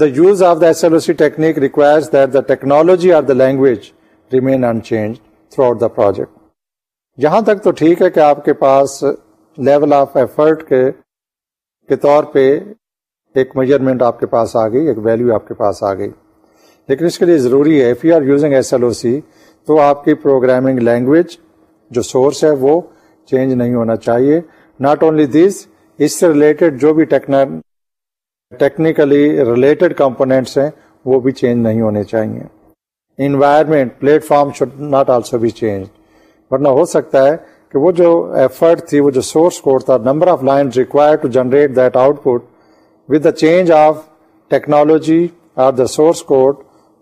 the use of the S L O C technique requires that the technology are the language remain in change throughout the project یہاں تک تو ٹھیک ہے کہ آپ کے پاس لیول آف ایفرٹ کے طور پہ ایک میجرمنٹ آپ کے پاس آ گئی ایک ویلو آپ کے پاس آ گئی لیکن اس کے لیے ضروری ہے you are using S L O C تو آپ کی پروگرامنگ لینگویج جو سورس ہے وہ چینج نہیں ہونا چاہیے ناٹ اونلی دس اس سے ریلیٹڈ جو بھی ٹیکنیکلی ریلیٹڈ کمپونیٹس ہیں وہ بھی چینج نہیں ہونے چاہیے environment platform should not also بھی چینج ورنہ ہو سکتا ہے کہ وہ جو ایفرٹ تھی وہ جو سورس کوڈ تھا number of line require to generate that output with the change of technology are the source code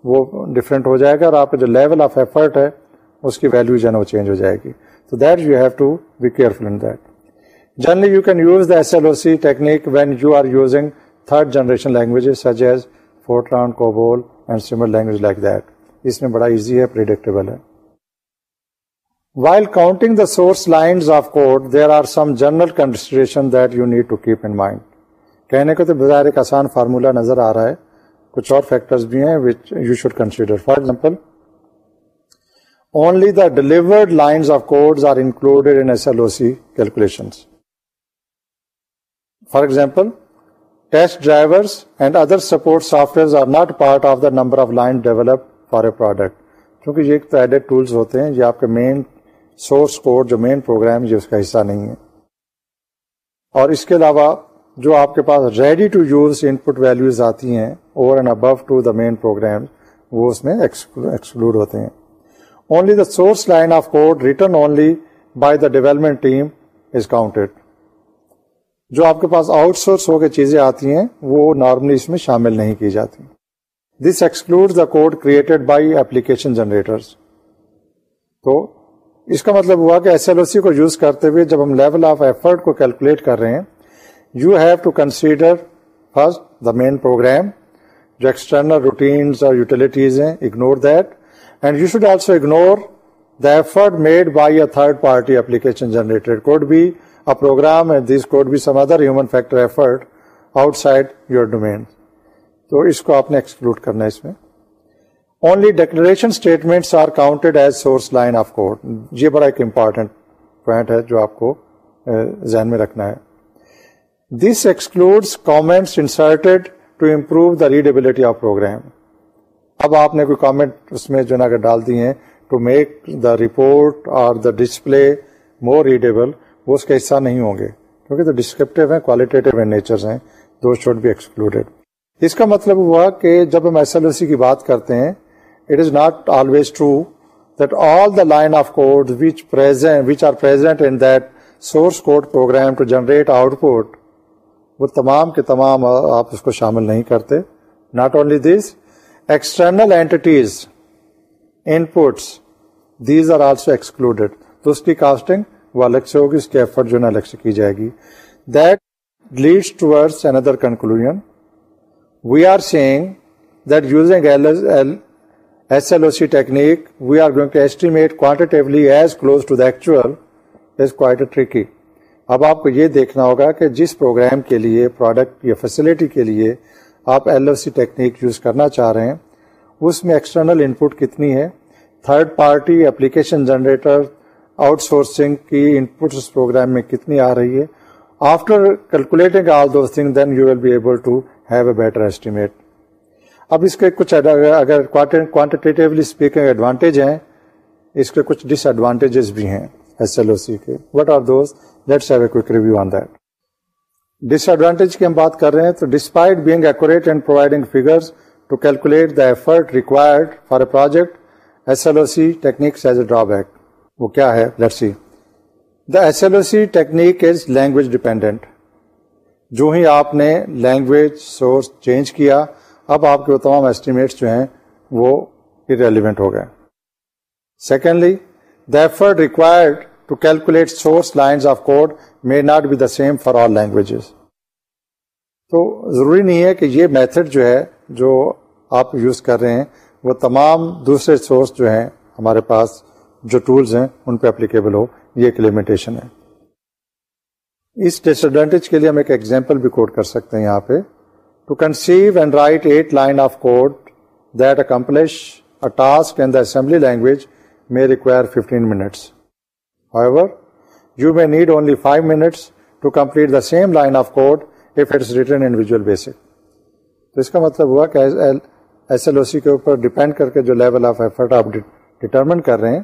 وہ ڈفرینٹ ہو جائے گا اور آپ کا جو لیول آف ایفرٹ ہے اس کی ویلو جو ہے نا وہ چینج ہو جائے گی تو that you have to be careful in that generally you can use the S L O C technique when you are using third generation language like as fort میں بڑا ایزی ہے پریڈکٹیبل ہے while counting the source line of code there are some general consideration that you need to keep in mind کہنے کو تو بظاہر ایک آسان فارمولا نظر آ رہا ہے کچھ اور فیکٹرز بھی ہیں which you should consider for example only the delivered lines of code are included in S L O C calculation for example test driver and other support software part of the number of line develop for a product کیونکہ یہ ایک تو ٹولس ہوتے ہیں یہ آپ کے مین سورس کوڈ جو مین پروگرام یہ اس کا حصہ نہیں ہے اور اس کے علاوہ جو آپ کے پاس ready to use input values آتی ہیں over and above to the main program وہ اس میں ایکسکلوڈ ہوتے ہیں only only the the source line of code return by development team is جو آپ کے پاس آؤٹ سورس ہو کے چیزیں آتی ہیں وہ نارملی اس میں شامل نہیں کی جاتی this exclude the code created by application generator تو اس کا مطلب ہوا کہ ایس ایل او سی کو یوز کرتے ہوئے جب ہم لیول آف ایفرٹ کو کیلکولیٹ کر رہے ہیں you have to consider first the main program جو ایکسٹرنل روٹینز اور یوٹیلیٹیز ہیں ignore that and you should also ignore the effort made by a third party application generated code be a program and this code be some other human factor effort outside your domain تو اس کو آپ نے ایکسکلوڈ کرنا ہے اس میں only declaration statements are counted as source line of code یہ بڑا ایک امپارٹینٹ پوائنٹ ہے جو آپ کو ذہن میں رکھنا ہے this excludes comments inserted to improve the readability of program اب آپ نے کوئی کامنٹ اس میں جو ہے کہ ڈال دی ہیں ٹو میک دا رپورٹ اور دا ڈسپلے مور ریڈیبل وہ اس کا حصہ نہیں ہوں گے کیونکہ تو ڈسکرپٹیو ہیں ہیں نیچرز دو شوڈ بی ایکسکلوڈیڈ اس کا مطلب ہوا کہ جب ہم ایس ایل او سی کی بات کرتے ہیں it is not always true that all the line of code which which are in that source code program to generate output وہ تمام کے تمام آپ اس کو شامل نہیں کرتے not only this external entities inputs these are also excluded تو اس کی کاسٹنگ وہ الگ سے ہوگی اس کی ایفرٹ جو نا الگ سے کی جائے گی دیٹ لیڈس ٹوڈ اندر another conclusion we are seeing that using S L O C technique we are going to estimate quantitatively as close to the actual is quite a tricky اب آپ کو یہ دیکھنا ہوگا کہ جس پروگرام کے لیے پروڈکٹ یا فیسلٹی کے لیے آپ L O C technique use کرنا چاہ رہے ہیں اس میں ایکسٹرنل ان پٹ کتنی ہے third party application generator out sourcing کی ان پٹ اس پروگرام میں کتنی آ رہی ہے after calculating all thing then you be able to have a better estimate اب اس کے کچھ اگر کوانٹیٹیولی اسپیکنگ ایڈوانٹیج ہیں اس کے کچھ ڈس ایڈوانٹیجز بھی ہیں ایس ایل او سی کے what are those let's have a quick review on that disadvantage کی ہم بات کر رہے ہیں تو despite being accurate and providing figures to calculate the effort required for a project S L O C techniques as a drawback وہ کیا ہے let see the S L O C technique is language dependent جو ہی آپ نے لینگویج سورس چینج کیا اب آپ کے وہ تمام ایسٹیمیٹس جو ہیں وہ ریلیونٹ ہو گئے secondly the effort required to calculate source line of code may not be the same for all languages تو ضروری نہیں ہے کہ یہ میتھڈ جو ہے جو آپ یوز کر رہے ہیں وہ تمام دوسرے سورس جو ہیں ہمارے پاس جو ٹولز ہیں ان پہ اپلیکیبل ہو یہ ایک لمیٹیشن ہے اس ڈس ایڈوانٹیج کے لیے ہم ایک ایگزامپل بھی کوڈ کر سکتے ہیں یہاں پہ to conceive and write at line of code that accomplish a task the assembly language میں require 15 minutes you may need only five minutes to complete the same line of code if written انجل بیسک تو اس کا مطلب ہوا کہ ایس ایل او سی کے اوپر ڈیپینڈ کر کے جو لیول آف ایفرٹ آپ ڈیٹرمن کر رہے ہیں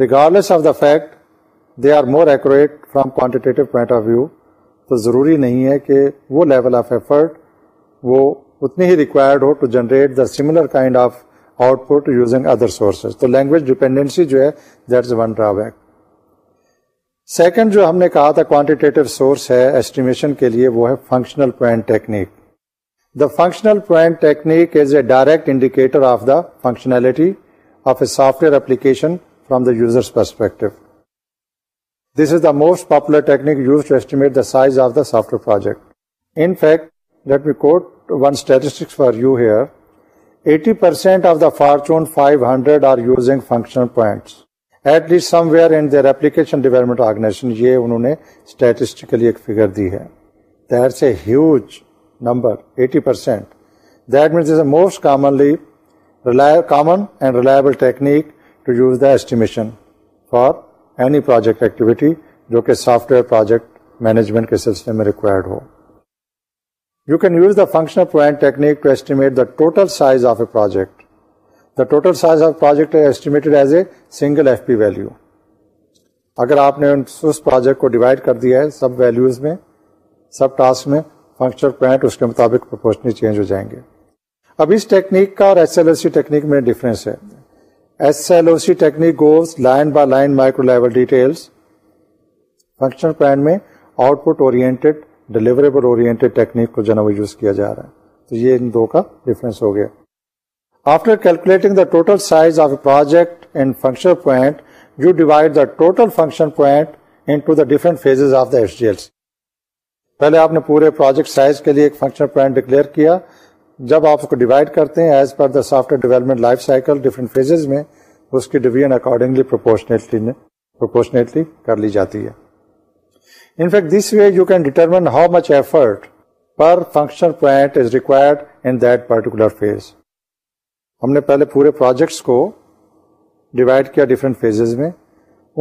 regards of the fact they are more accurate from quantitative point of view تو ضروری نہیں ہے کہ وہ لیول آف ایفرٹ وہ اتنی ہی ریکوائرڈ ہو to generate the similar kind of output using other sources تو لینگویج ڈیپینڈینسی جو ہے that is one drawback second جو ہم نے کہا تھا کوانٹیٹیو سورس ہے ایسٹیمیشن کے لیے وہ ہے functional point technique the functional point technique is a direct indicator of the functionality of a software application from the perspective this is the most popular technique use to estimate the size of the software project in fact let me quote one statistics for you here eighty percent of the Fortune five hundred are using functional points at least somewhere and their application development organization یہ انہوں نے اسٹیٹسٹیکلی ایک فگر دی ہے huge number eighty percent that means is a most commonly common and reliable technique to use the estimation for any project activity جو کہ سافٹ ویئر پروجیکٹ مینجمنٹ کے سلسلے میں ریکوائرڈ ہو you can use the functional point technique to estimate the total size of a project total size of project is as a single F P value. اگر آپ نے اس پروجیکٹ کو ڈیوائڈ کر دیا ہے سب ویلوز میں سب ٹاسک میں فنکشن پوائنٹ اس کے مطابق چینج ہو جائیں گے اب اس ٹیکنیک کا اور S L O C technique میں ڈفرینس ہے S L O C technique goes line by line micro level details function plan میں output oriented deliverable oriented technique کو جو نا وہ یوز کیا جا رہا ہے تو یہ ان دو کا ڈفرینس ہو گیا after calculating the total size of object in function function function point declare کیا جب آپ اس کو ڈیوائڈ کرتے ہیں as per the software development life cycle different phases میں اس کی ڈویژن اکارڈنگلی پروپورشنیٹلی کر لی جاتی ہے in fact this you can determine how much effort per function point is required in that particular phase ہم نے پہلے پورے پروجیکٹس کو ڈیوائڈ کیا ڈفرینٹ فیزز میں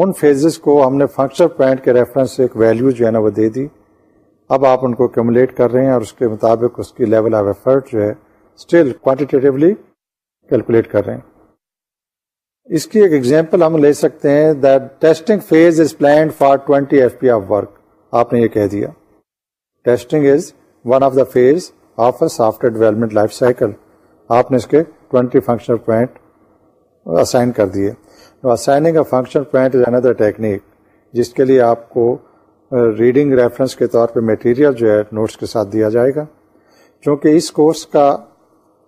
ان فیزز کو ہم نے فنکشن پوائنٹ کے ریفرنس سے ایک ویلیو جو ہے نا وہ دے دی اب آپ ان کو کیمولیٹ کر رہے ہیں اور اس کے مطابق اس کی لیول آف ایفرٹ جو ہے اسٹل کوانٹیٹیولی کیلکولیٹ کر رہے ہیں اس کی ایک ایگزامپل ہم لے سکتے ہیں testing phase is planned for F P of work آپ نے یہ کہہ دیا testing is one of the phase of a software development life cycle آپ نے اس کے ٹوینٹی فنکشنل پوائنٹ اسائن کر دیے assigning a function point is another technique جس کے لیے آپ کو ریڈنگ ریفرنس کے طور پہ میٹیریل جو ہے نوٹس کے ساتھ دیا جائے گا چونکہ اس کورس کا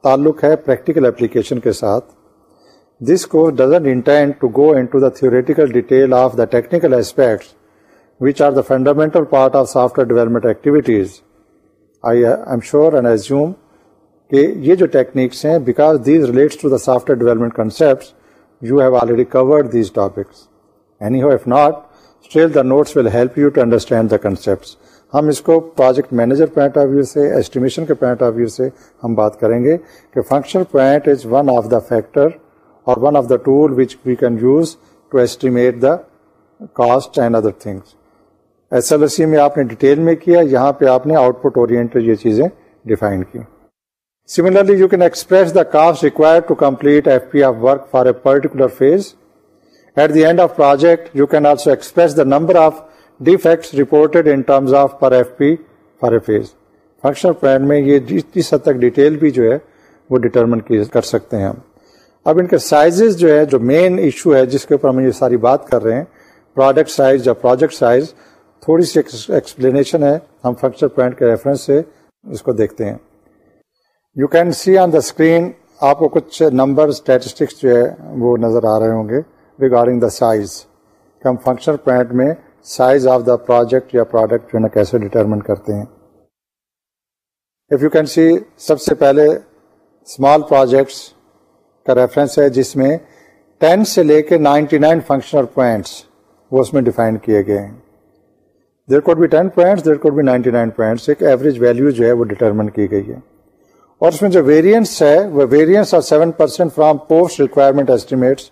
تعلق ہے پریکٹیکل اپلیکیشن کے ساتھ this course doesn't the theoretical detail of the technical aspects which are the fundamental part of software development activities I'm sure and assume کہ یہ جو ٹیکنیکس ہیں because these relates to the software development concept you have already covered these topics anyhow if not still the notes will help you to understand the concepts ہم اس کو project manager point of view سے ایسٹیمیشن کے پوائنٹ آف ویو سے ہم بات کریں گے کہ functional point is one of the factor اور one of the tool which we can use to estimate the cost and other things S L S C میں آپ نے ڈیٹیل میں کیا یہاں پہ آپ نے آؤٹ پٹ اور یہ چیزیں ڈیفائن کی Similarly, you you can express the the cost required to complete of work for a particular phase. At end project, the number of defects reported in terms of per FP for a phase. You can میں یہ ڈیفیکٹس حد تک ڈیٹیل بھی جو ہے وہ ڈیٹرمن کر سکتے ہیں اب ان کے سائزز جو ہے جو مین ایشو ہے جس کے اوپر ہم یہ ساری بات کر رہے ہیں پروڈکٹ سائز یا پروجیکٹ سائز تھوڑی سی ایکسپلینیشن ہے ہم فنکشنل پوائنٹ کے ریفرنس سے اس کو دیکھتے ہیں you can see on the screen آپ کو کچھ نمبر اسٹیٹسٹکس جو ہے وہ نظر آ رہے ہوں گے ریگارڈنگ دا سائز ہم فنکشنل پوائنٹ میں سائز آف دا پروجیکٹ یا پروڈکٹ جو ہے نا کیسے ڈٹرمنٹ کرتے ہیں اف یو کین سی سب سے پہلے اسمال پروجیکٹس کا ریفرنس ہے جس میں ٹین سے لے کے نائنٹی نائن فنکشنل پوائنٹس وہ اس میں ڈیفائن کیے گئے ہیں دیر کوڈ بھی ٹین پوائنٹس دیر کوڈ بھی نائنٹی نائن پوائنٹس ایک ایوریج ویلو جو ہے وہ ڈیٹرمن کی گئی ہے اور اس میں جو ویریئنس ہے وہ variance are seven percent from post requirement estimates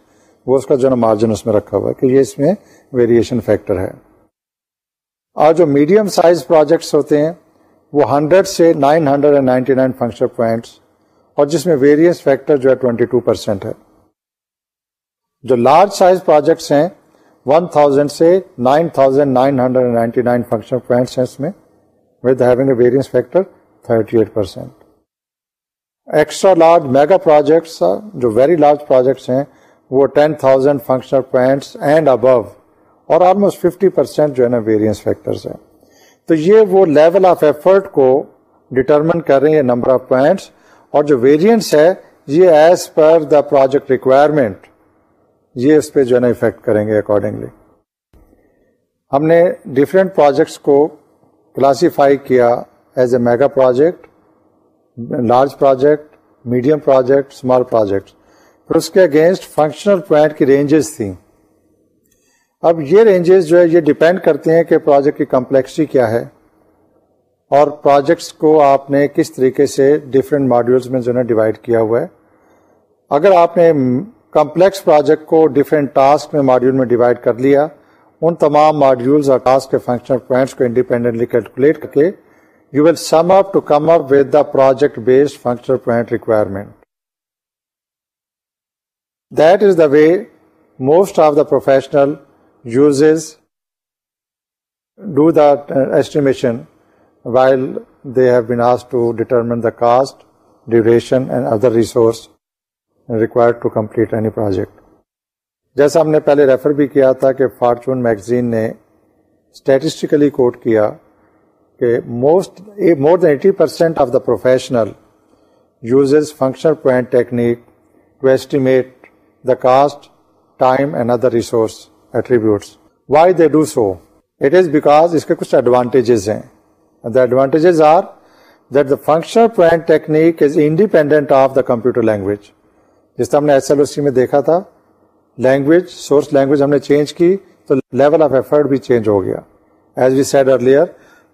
وہ اس کا جو مارجن اس میں رکھا ہوا ہے کہ یہ اس میں ویریشن فیکٹر ہے اور جو میڈیم سائز پروجیکٹس ہوتے ہیں وہ ہنڈریڈ سے nine hundred and ninety nine function points اور جس میں ویریئنس فیکٹر جو ہے ٹوئنٹی ٹو پرسینٹ ہے جو لارج سائز پروجیکٹس ہیں ون تھاؤزینڈ سے nine thousand nine hundred ninety nine function points ہیں اس میں with having a variance factor thirty eight percent extra large mega projects جو ویری لارج پروجیکٹس ہیں وہ ten thousand functional points and above اور آلموسٹ ففٹی پرسینٹ جو ہے نا ویریئنس فیکٹرس ہیں تو یہ وہ لیول آف ایفرٹ کو ڈٹرمن کر رہے ہیں نمبر آف پوائنٹس اور جو ویریئنس ہے یہ as per the project requirement یہ اس پہ جو ہے نا افیکٹ کریں گے اکارڈنگلی ہم نے ڈفرینٹ پروجیکٹس کو کلاسیفائی کیا as a mega project large project medium project small project پھر اس کے اگینسٹ فنکشنل پوائنٹ کی رینجز تھیں اب یہ رینجز جو ہے یہ ڈپینڈ کرتے ہیں کہ پروجیکٹ کی کمپلیکسٹی کیا ہے اور پروجیکٹس کو آپ نے کس طریقے سے ڈفرینٹ ماڈیولس میں جو ہے ڈیوائڈ کیا ہوا ہے اگر آپ نے کمپلیکس پروجیکٹ کو ڈفرینٹ ٹاسک میں ماڈیول میں ڈیوائڈ کر لیا ان تمام ماڈیولس اور ٹاسک کے فنکشنل پوائنٹس کو انڈیپینڈنٹلی کیلکولیٹ کر کے you sum sum up to come up with the project based point requirement. That that is the way most of the professional uses do the while while have have asked to determine the cost duration and other resource required to complete any project جیسا ہم نے پہلے ریفر بھی کیا تھا کہ فارچون میگزین نے اسٹیٹسٹیکلی کوٹ کیا کہ most more than eighty percent of the professional uses functional point technique to estimate the cost time and other resource attributes why they do so it is because اس کے کچھ ایڈوانٹیجز ہیں the advantages are that the functional point technique is independent of the computer language جس طرح ہم نے ایس ایل او سی میں دیکھا تھا لینگویج سورس لینگویج ہم نے چینج کی تو لیول آف ایفرٹ بھی چینج ہو گیا ایز وی سیڈ ارلیئر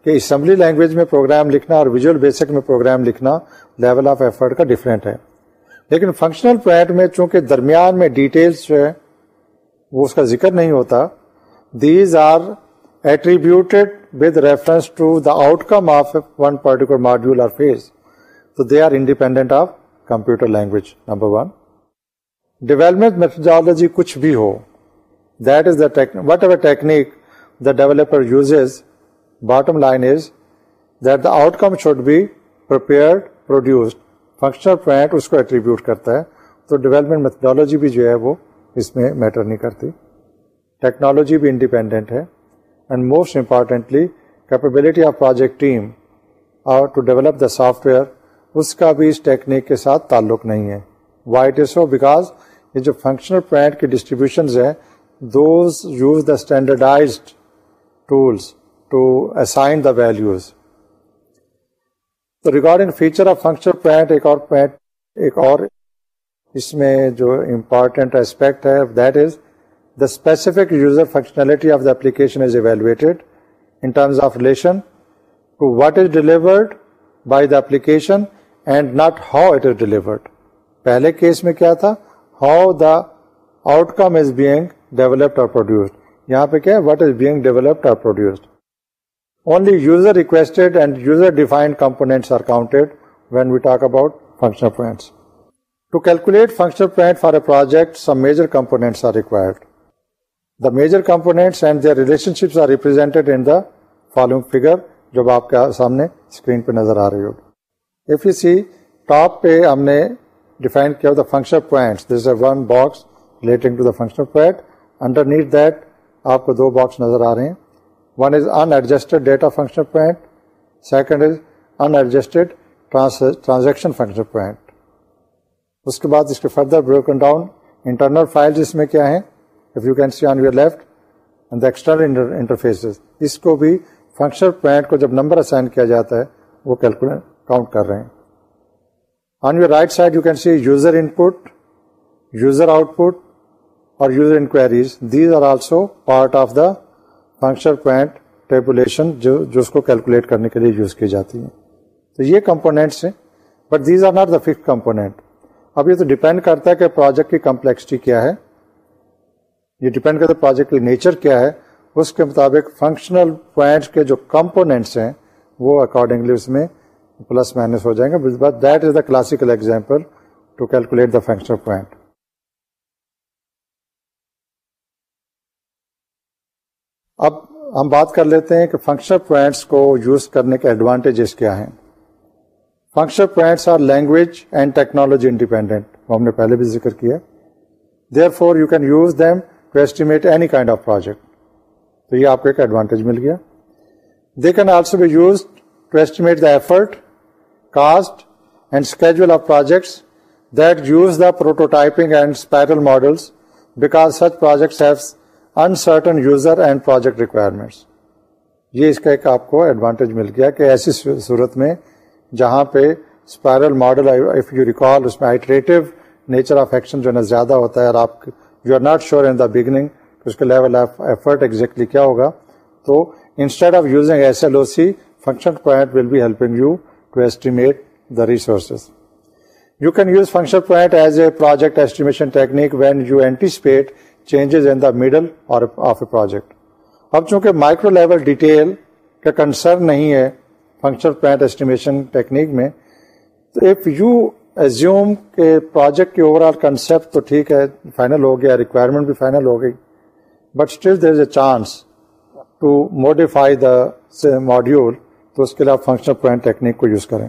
کہ اسمبلی لینگویج میں پروگرام لکھنا اور بیسک میں پروگرام لکھنا لیول آف ایفرٹ کا ڈفرینٹ ہے لیکن فنکشنل پوائنٹ میں چونکہ درمیان میں ڈیٹیلس جو ہے اس کا ذکر نہیں ہوتا these are attributed with reference to the outcome of one particular module or phase تو they independent of computer language number one development methodology کچھ بھی ہو that is the whatever technique the developer uses bottom line is that the outcome should be prepared produced functional point اس کو ایٹریبیوٹ کرتا ہے تو ڈیولپمنٹ میتھڈالوجی بھی جو ہے وہ اس میں میٹر نہیں کرتی ٹیکنالوجی بھی انڈیپینڈنٹ ہے and most importantly capability of project team اور to develop the software اس کا بھی اس ٹیکنیک کے ساتھ تعلق نہیں ہے why it is so because یہ جو فنکشنل پوائنٹ کی ڈسٹریبیوشنز ہیں those use the standardised tools to assign the values the regarding feature of function point ایک اور پوائنٹ ایک اور اس میں جو امپارٹینٹ اسپیکٹ ہے that is the specific user functionality of of the application is in terms relation to what is delivered by the application and not how it is delivered پہلے کیس میں کیا تھا how the outcome is being developed اور پروڈیوسڈ یہاں پہ کیا ہے ڈیولپڈ اور produced only user requested and user defined components are counted when we talk about functional points. To calculate functional point for a project, some major components are required. The major components and their relationships are represented in the following figure جو آپ کے سامنے اسکرین پہ نظر آ رہی ہوگی ایف یو سی ٹاپ پہ ہم نے ڈیفائن کیا the functional points this a one box relating to the functional point under net that آپ کو دو باکس نظر آ رہے ہیں one is unadjusted data function point second is unadjusted transaction function point اس کے بعد اس کے further broken down internal file اس میں کیا ہیں if you can see on your left and external interfaces اس کو بھی فنکشن پوائنٹ کو جب نمبر اسائن کیا جاتا ہے وہ کیلکولیٹ کاؤنٹ کر رہے ہیں on your right side you can see user input user output اور user enquiries these are also part of the function point tabulation جو جو اس کو کیلکولیٹ کرنے کے لیے یوز کی جاتی ہیں تو یہ کمپونیٹس ہیں but these are not the fix component اب یہ تو ڈپینڈ کرتا ہے کہ پروجیکٹ کی کمپلیکسٹی کیا ہے یہ ڈپینڈ کرتا ہے پروجیکٹ کی نیچر کیا ہے اس کے مطابق فنکشنل پوائنٹس کے جو کمپونیٹس ہیں وہ اکارڈنگلی اس میں پلس مائنس ہو جائیں گے that is the classical example to calculate the functional point اب ہم بات کر لیتے ہیں کہ فنکشنل پوائنٹس کو یوز کرنے کے ایڈوانٹیجز کیا ہیں functional points are language and technology independent وہ ہم نے پہلے بھی ذکر کیا therefore you can use them to estimate any kind of project تو یہ آپ کو ایک ایڈوانٹیج مل گیا they can also be used to estimate the effort cost and schedule of projects that use the prototyping and spiral models because such projects uncertain user and project requirements یہ اس کا ایک آپ کو ایڈوانٹیج مل گیا کہ ایسی صورت میں جہاں پہ spiral model if you recall اس میں نیچر آف ایکشن جو ہے زیادہ ہوتا ہے اور آپ you are not sure in the beginning اس کا لیول آف ایفرٹ ایگزیکٹلی کیا ہوگا تو instead of using S L O C function point will be helping you to estimate the resources you can use function point as a project estimation technique when you anticipate changes in the middle اور آف اے پروجیکٹ اب چونکہ مائکرو لیول ڈیٹیل کا کنسرن نہیں ہے فنکشنل پلانٹ اسٹیمیشن ٹیکنیک میں تو ایف یو ایزیوم کے پروجیکٹ کی اوور آل کنسیپٹ تو ٹھیک ہے فائنل ہو گیا ریکوائرمنٹ بھی فائنل ہو گئی but still there is a chance to modify the module تو اس کے لیے آپ فنکشنل پلانٹ ٹیکنیک کو یوز کریں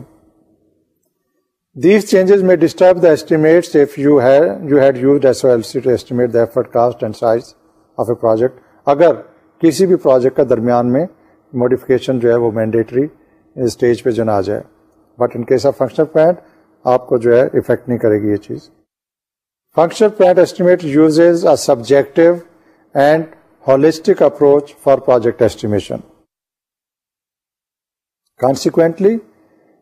These changes may disturb the estimates if you you had, had used SOLC to estimate the effort cost and size of a project. اگر کسی بھی درمیان میں موڈیفکیشن جو ہے وہ مینڈیٹری اسٹیج پہ نہ آ جائے but in case of point آپ کو جو ہے افیکٹ نہیں کرے گی یہ چیز estimate uses a subjective and holistic approach for project estimation consequently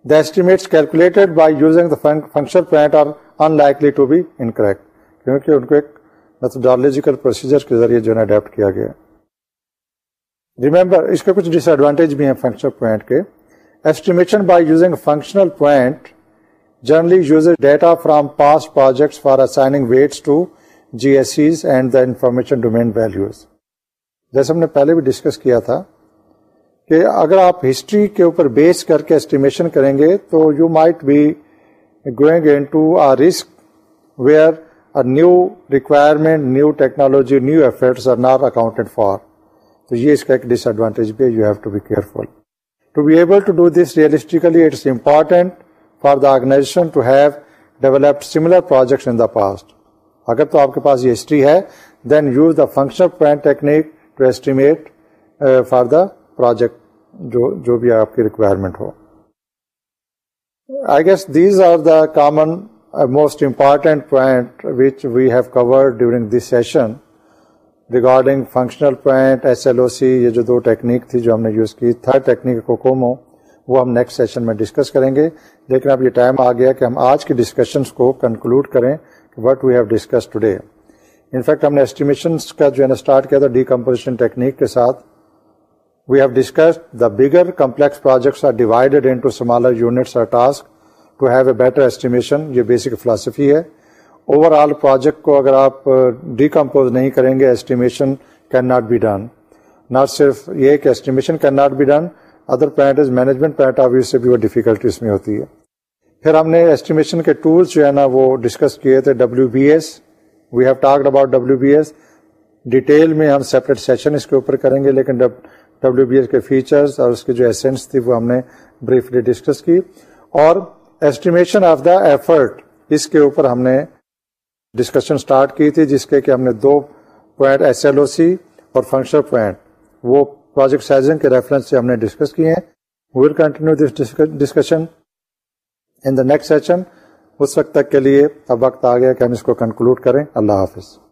the the estimates calculated by using functional plant are unlikely to be incorrect the estimated by using فنکشنوجیکل کے ذریعے جو ہے نا گیا ریمبر اس کے کچھ ڈس ایڈوانٹیج بھی ہیں فنکشن پوائنٹ کے estimation by using functional data from past project فارٹس to G S Cs and the information domain values جیسے ہم نے پہلے بھی ڈسکس کیا تھا کہ اگر آپ ہسٹری کے اوپر بیس کر کے اسٹیمیشن کریں گے تو you might be going into a risk where new requirement new technology new efforts are not accounted for تو یہ اس کا ایک ڈس ایڈوانٹیج بھی ہے you have to be careful to be able to do this realistically it's important for the organization to have developed similar projects in the past اگر تو آپ کے پاس یہ ہسٹری ہے then use the function technique to estimate for the project جو جو بھی آپ کی ریکوائرمنٹ ہو I guess these are the common most important point which we have cover during this session regarding functional point S L O C یہ جو دو ٹیکنیک تھی جو ہم نے یوز کی تھرڈ ٹیکنیک کو کومو وہ ہم نیکسٹ سیشن میں ڈسکس کریں گے لیکن اب یہ ٹائم آ گیا کہ ہم آج کی ڈسکشنس کو کنکلوڈ کریں what we have discuss today in fact ہم نے اسٹیمیشنس کا جو ہے نا اسٹارٹ کیا تھا ڈیکمپوزیشن ٹیکنیک کے ساتھ بگر کمپلیکس پروجیکٹس نہیں کریں گے ڈیفیکلٹی اس میں ہوتی ہے پھر ہم نے ایسٹیمیشن کے ٹولس جو ہے نا وہ ڈسکس کیے تھے W B S have talked about W B S detail میں ہم سیپریٹ سیشن اس کے اوپر کریں گے لیکن ڈبلو بی ایچ کے فیچرز اور اس کی جو ایسنس تھی وہ ہم نے بریفلی ڈسکس کی اور ایسٹیمیشن آف دا ایفرٹ اس کے اوپر ہم نے ڈسکشن اسٹارٹ کی تھی جس کے کہ ہم نے دو point S L O C اور فنکشن پوائنٹ وہ پروجیکٹ سائزنگ کے ریفرنس سے ہم نے ڈسکس کیے ہیں continue this discussion in the next session اس وقت تک کے لیے اب وقت آ گیا کہ ہم اس کو کنکلوڈ کریں اللہ حافظ